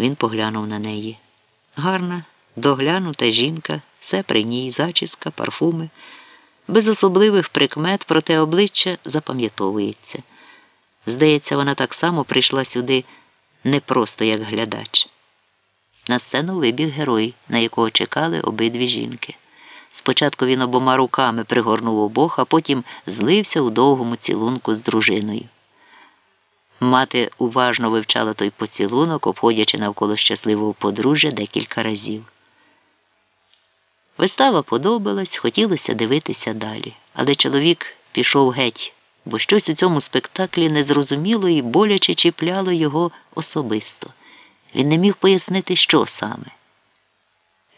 Він поглянув на неї. Гарна, доглянута жінка, все при ній, зачіска, парфуми. Без особливих прикмет, проте обличчя запам'ятовується. Здається, вона так само прийшла сюди не просто як глядач. На сцену вибіг герой, на якого чекали обидві жінки. Спочатку він обома руками пригорнув обох, а потім злився у довгому цілунку з дружиною. Мати уважно вивчала той поцілунок, обходячи навколо щасливого подружжя декілька разів. Вистава подобалась, хотілося дивитися далі, але чоловік пішов геть, бо щось у цьому спектаклі незрозуміло і боляче чіпляло його особисто. Він не міг пояснити, що саме.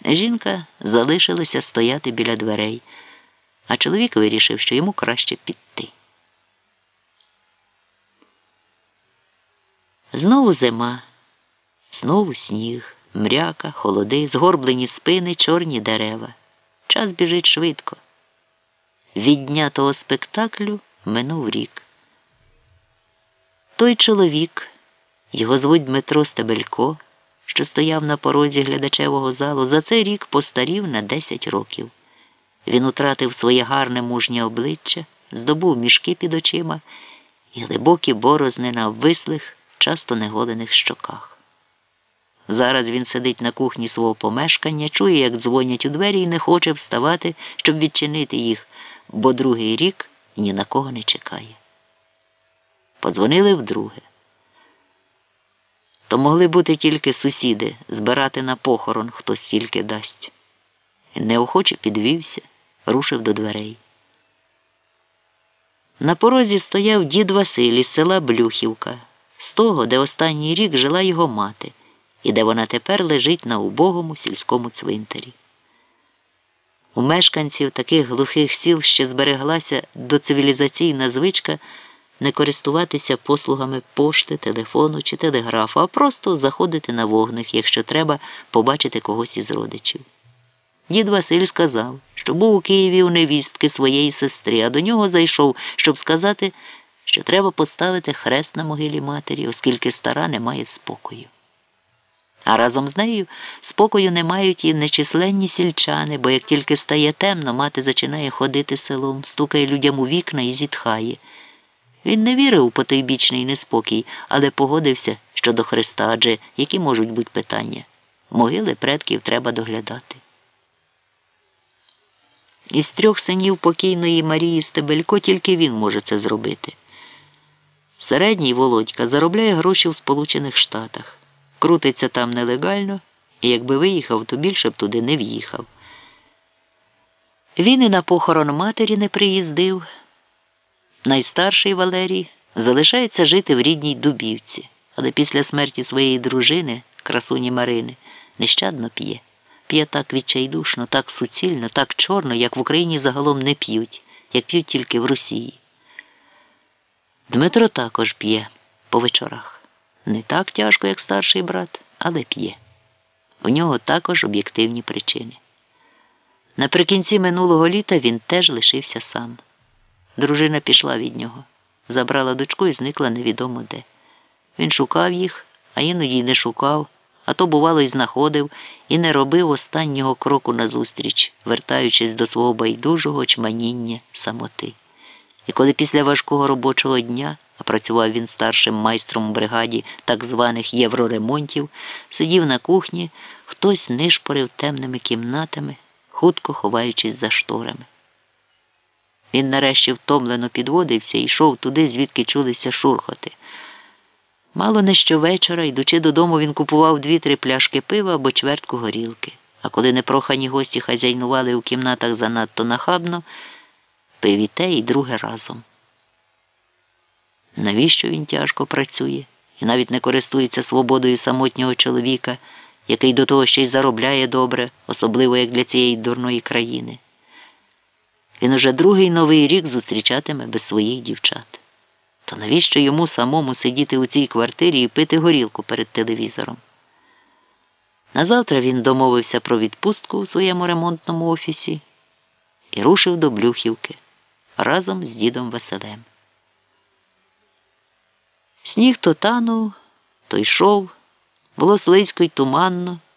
Жінка залишилася стояти біля дверей, а чоловік вирішив, що йому краще піти. Знову зима, знову сніг, мряка, холоди, згорблені спини, чорні дерева. Час біжить швидко. Від дня того спектаклю минув рік. Той чоловік, його звуть Дмитро Стебелько, що стояв на порозі глядачевого залу, за цей рік постарів на 10 років. Він утратив своє гарне мужнє обличчя, здобув мішки під очима і глибокі борозни на обвислих часто неголених щоках. Зараз він сидить на кухні свого помешкання, чує, як дзвонять у двері і не хоче вставати, щоб відчинити їх, бо другий рік ні на кого не чекає. Подзвонили вдруге. То могли бути тільки сусіди, збирати на похорон, хто стільки дасть. Неохоче підвівся, рушив до дверей. На порозі стояв дід Василь із села Блюхівка з того, де останній рік жила його мати, і де вона тепер лежить на убогому сільському цвинтарі. У мешканців таких глухих сіл ще збереглася доцивілізаційна звичка не користуватися послугами пошти, телефону чи телеграфу, а просто заходити на вогник, якщо треба побачити когось із родичів. Дід Василь сказав, що був у Києві у невістки своєї сестри, а до нього зайшов, щоб сказати що треба поставити хрест на могилі матері, оскільки стара не має спокою. А разом з нею спокою не мають і нечисленні сільчани, бо як тільки стає темно, мати зачинає ходити селом, стукає людям у вікна і зітхає. Він не вірив у потойбічний неспокій, але погодився щодо Христа, адже які можуть бути питання. Могили предків треба доглядати. Із трьох синів покійної Марії Стебелько тільки він може це зробити. Середній Володька заробляє гроші в Сполучених Штатах. Крутиться там нелегально, і якби виїхав, то більше б туди не в'їхав. Він і на похорон матері не приїздив. Найстарший Валерій залишається жити в рідній Дубівці, але після смерті своєї дружини, красуні Марини, нещадно п'є. П'є так відчайдушно, так суцільно, так чорно, як в Україні загалом не п'ють, як п'ють тільки в Росії. Дмитро також п'є по вечорах. Не так тяжко, як старший брат, але п'є. У нього також об'єктивні причини. Наприкінці минулого літа він теж лишився сам. Дружина пішла від нього, забрала дочку і зникла невідомо де. Він шукав їх, а іноді й не шукав, а то, бувало, й знаходив і не робив останнього кроку назустріч, вертаючись до свого байдужого чманіння самоти. І коли після важкого робочого дня, а працював він старшим майстром у бригаді так званих євроремонтів, сидів на кухні, хтось нишпорив темними кімнатами, хутко ховаючись за шторами. Він нарешті втомлено підводився і йшов туди, звідки чулися шурхоти. Мало не щовечора, йдучи додому, він купував дві-три пляшки пива або чвертку горілки. А коли непрохані гості хазяйнували у кімнатах занадто нахабно, пив і те, і друге разом. Навіщо він тяжко працює і навіть не користується свободою самотнього чоловіка, який до того ще й заробляє добре, особливо як для цієї дурної країни? Він уже другий новий рік зустрічатиме без своїх дівчат. То навіщо йому самому сидіти у цій квартирі і пити горілку перед телевізором? Назавтра він домовився про відпустку у своєму ремонтному офісі і рушив до Блюхівки разом з дідом Василем. Сніг то танув, то йшов, Було слизько й туманно.